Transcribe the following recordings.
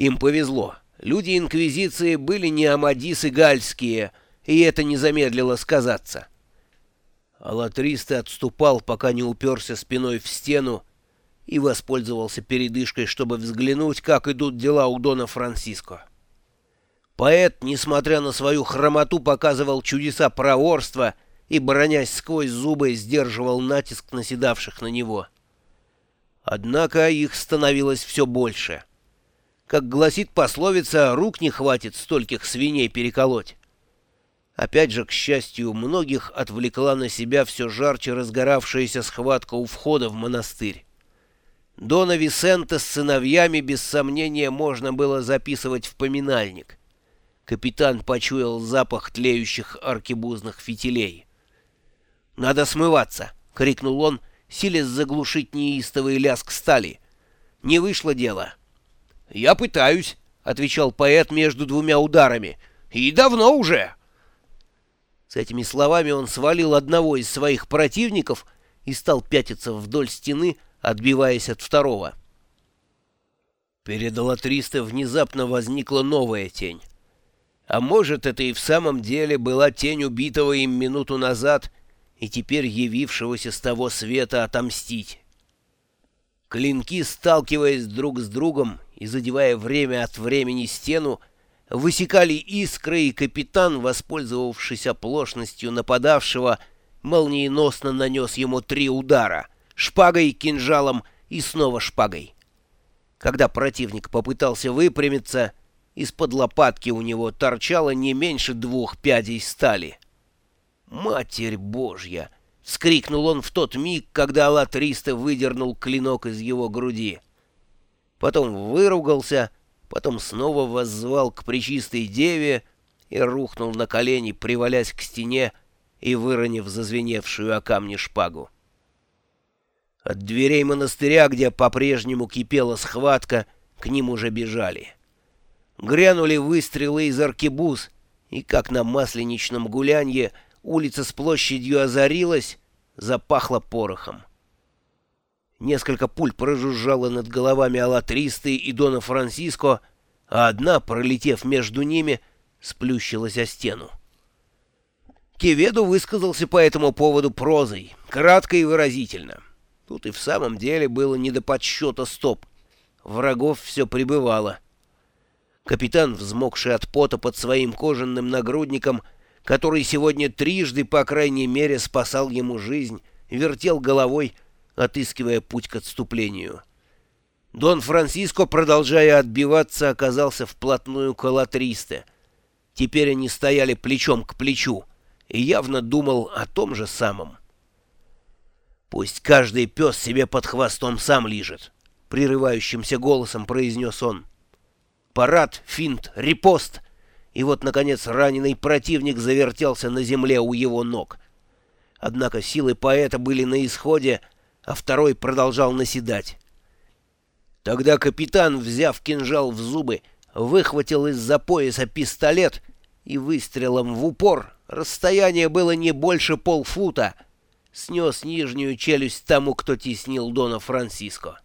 Им повезло. Люди Инквизиции были не амадисы гальские, и это не замедлило сказаться. Алатристы отступал, пока не уперся спиной в стену, и воспользовался передышкой, чтобы взглянуть, как идут дела у Дона Франциско. Поэт, несмотря на свою хромоту, показывал чудеса проворства и, бронясь сквозь зубы, сдерживал натиск наседавших на него. Однако их становилось все больше. Как гласит пословица, рук не хватит стольких свиней переколоть. Опять же, к счастью, многих отвлекла на себя все жарче разгоравшаяся схватка у входа в монастырь. Дона Висента с сыновьями без сомнения можно было записывать в поминальник. Капитан почуял запах тлеющих аркебузных фитилей. «Надо смываться!» — крикнул он, силясь заглушить неистовый лязг стали. «Не вышло дело». «Я пытаюсь», — отвечал поэт между двумя ударами. «И давно уже». С этими словами он свалил одного из своих противников и стал пятиться вдоль стены, отбиваясь от второго. Перед Алатристо внезапно возникла новая тень. А может, это и в самом деле была тень убитого им минуту назад и теперь явившегося с того света отомстить. Клинки, сталкиваясь друг с другом и задевая время от времени стену, высекали искры, и капитан, воспользовавшись оплошностью нападавшего, молниеносно нанес ему три удара — шпагой, кинжалом и снова шпагой. Когда противник попытался выпрямиться, из-под лопатки у него торчало не меньше двух пядей стали. «Матерь Божья!» — вскрикнул он в тот миг, когда Аллатриста выдернул клинок из его груди. Потом выругался — потом снова воззвал к Пречистой Деве и рухнул на колени, привалясь к стене и выронив зазвеневшую о камни шпагу. От дверей монастыря, где по-прежнему кипела схватка, к ним уже бежали. Грянули выстрелы из аркебуз, и, как на масленичном гулянье, улица с площадью озарилась, запахла порохом. Несколько пуль прожужжало над головами Алатристы и Дона Франциско, а одна, пролетев между ними, сплющилась о стену. Кеведу высказался по этому поводу прозой, кратко и выразительно. Тут и в самом деле было не до подсчета стоп. Врагов все прибывало. Капитан, взмокший от пота под своим кожаным нагрудником, который сегодня трижды, по крайней мере, спасал ему жизнь, вертел головой, отыскивая путь к отступлению. Дон Франциско, продолжая отбиваться, оказался вплотную к Алатристе. Теперь они стояли плечом к плечу и явно думал о том же самом. «Пусть каждый пес себе под хвостом сам лижет», — прерывающимся голосом произнес он. «Парад, финт, репост!» И вот, наконец, раненый противник завертелся на земле у его ног. Однако силы поэта были на исходе, — а второй продолжал наседать. Тогда капитан, взяв кинжал в зубы, выхватил из-за пояса пистолет и выстрелом в упор, расстояние было не больше полфута, снес нижнюю челюсть тому, кто теснил Дона Франциско.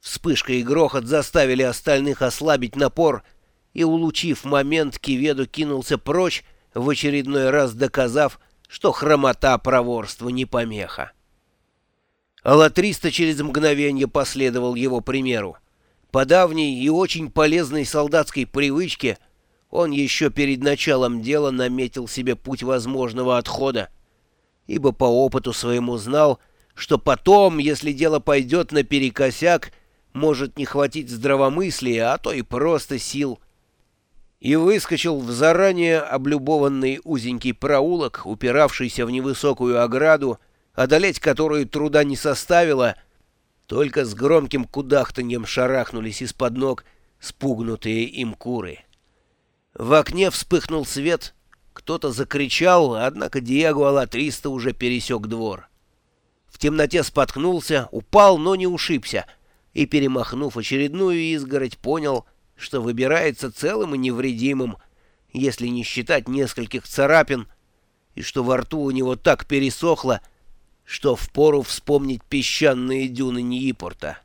Вспышка и грохот заставили остальных ослабить напор, и, улучив момент, Киведу кинулся прочь, в очередной раз доказав, что хромота проворства не помеха. Алатриста через мгновение последовал его примеру. По давней и очень полезной солдатской привычке он еще перед началом дела наметил себе путь возможного отхода, ибо по опыту своему знал, что потом, если дело пойдет наперекосяк, может не хватить здравомыслия, а то и просто сил. И выскочил в заранее облюбованный узенький проулок, упиравшийся в невысокую ограду, одолеть которую труда не составило, только с громким кудахтаньем шарахнулись из-под ног спугнутые им куры. В окне вспыхнул свет, кто-то закричал, однако Диего Алатриста уже пересек двор. В темноте споткнулся, упал, но не ушибся, и, перемахнув очередную изгородь, понял, что выбирается целым и невредимым, если не считать нескольких царапин, и что во рту у него так пересохло, что впору вспомнить песчаные дюны Ньипорта.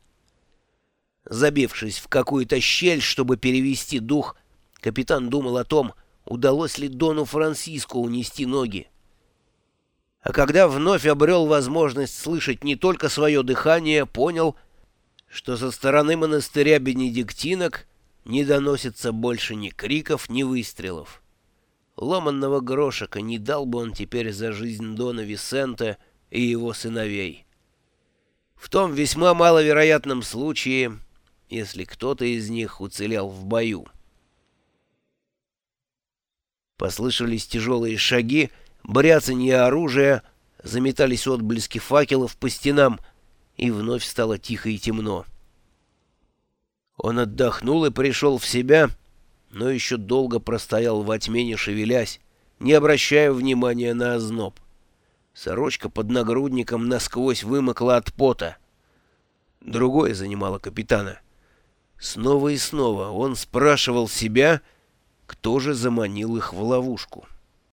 Забившись в какую-то щель, чтобы перевести дух, капитан думал о том, удалось ли Дону Франциско унести ноги. А когда вновь обрел возможность слышать не только свое дыхание, понял, что со стороны монастыря бенедиктинок не доносится больше ни криков, ни выстрелов. Ломанного грошика не дал бы он теперь за жизнь Дона Висента и его сыновей. В том весьма маловероятном случае, если кто-то из них уцелел в бою. Послышались тяжелые шаги, бряцанье оружия, заметались отблески факелов по стенам, и вновь стало тихо и темно. Он отдохнул и пришел в себя, но еще долго простоял во тьме, не шевелясь, не обращая внимания на озноб. Сорочка под нагрудником насквозь вымокла от пота. Другое занимало капитана. Снова и снова он спрашивал себя, кто же заманил их в ловушку.